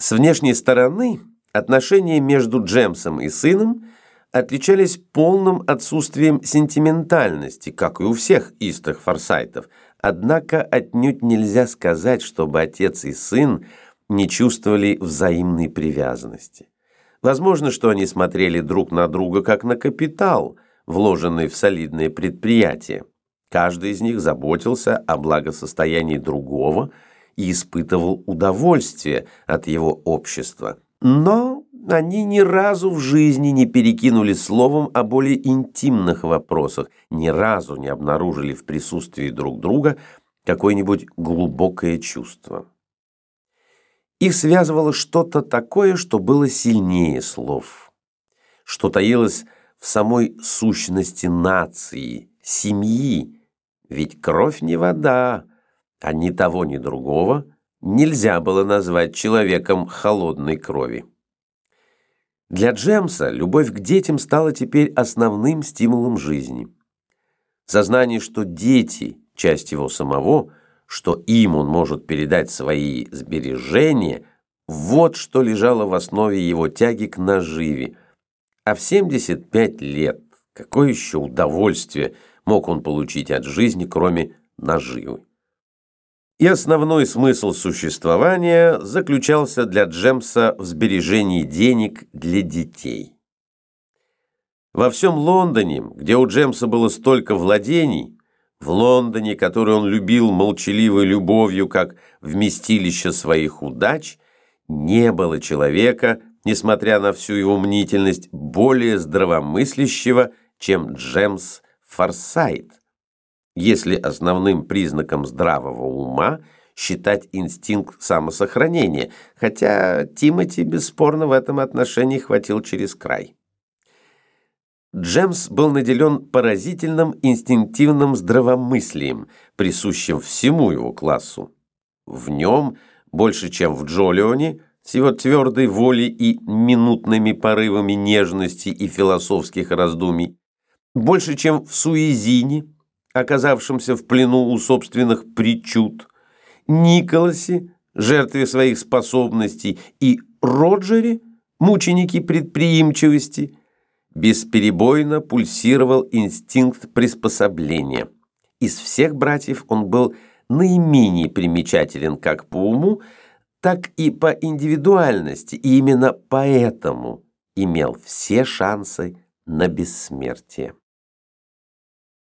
С внешней стороны отношения между Джемсом и сыном отличались полным отсутствием сентиментальности, как и у всех истых форсайтов. Однако отнюдь нельзя сказать, чтобы отец и сын не чувствовали взаимной привязанности. Возможно, что они смотрели друг на друга как на капитал, вложенный в солидное предприятие. Каждый из них заботился о благосостоянии другого – и испытывал удовольствие от его общества. Но они ни разу в жизни не перекинули словом о более интимных вопросах, ни разу не обнаружили в присутствии друг друга какое-нибудь глубокое чувство. Их связывало что-то такое, что было сильнее слов, что таилось в самой сущности нации, семьи, ведь кровь не вода, а ни того, ни другого нельзя было назвать человеком холодной крови. Для Джемса любовь к детям стала теперь основным стимулом жизни. Сознание, что дети – часть его самого, что им он может передать свои сбережения – вот что лежало в основе его тяги к наживе. А в 75 лет какое еще удовольствие мог он получить от жизни, кроме наживы? И основной смысл существования заключался для Джемса в сбережении денег для детей. Во всем Лондоне, где у Джемса было столько владений, в Лондоне, который он любил молчаливой любовью, как вместилище своих удач, не было человека, несмотря на всю его мнительность, более здравомыслящего, чем Джемс Форсайт если основным признаком здравого ума считать инстинкт самосохранения, хотя Тимати бесспорно в этом отношении хватил через край. Джемс был наделен поразительным инстинктивным здравомыслием, присущим всему его классу. В нем, больше чем в Джолионе, с его твердой волей и минутными порывами нежности и философских раздумий, больше, чем в Суизине, оказавшемся в плену у собственных причуд, Николасе, жертве своих способностей, и Роджере, мученике предприимчивости, бесперебойно пульсировал инстинкт приспособления. Из всех братьев он был наименее примечателен как по уму, так и по индивидуальности, и именно поэтому имел все шансы на бессмертие.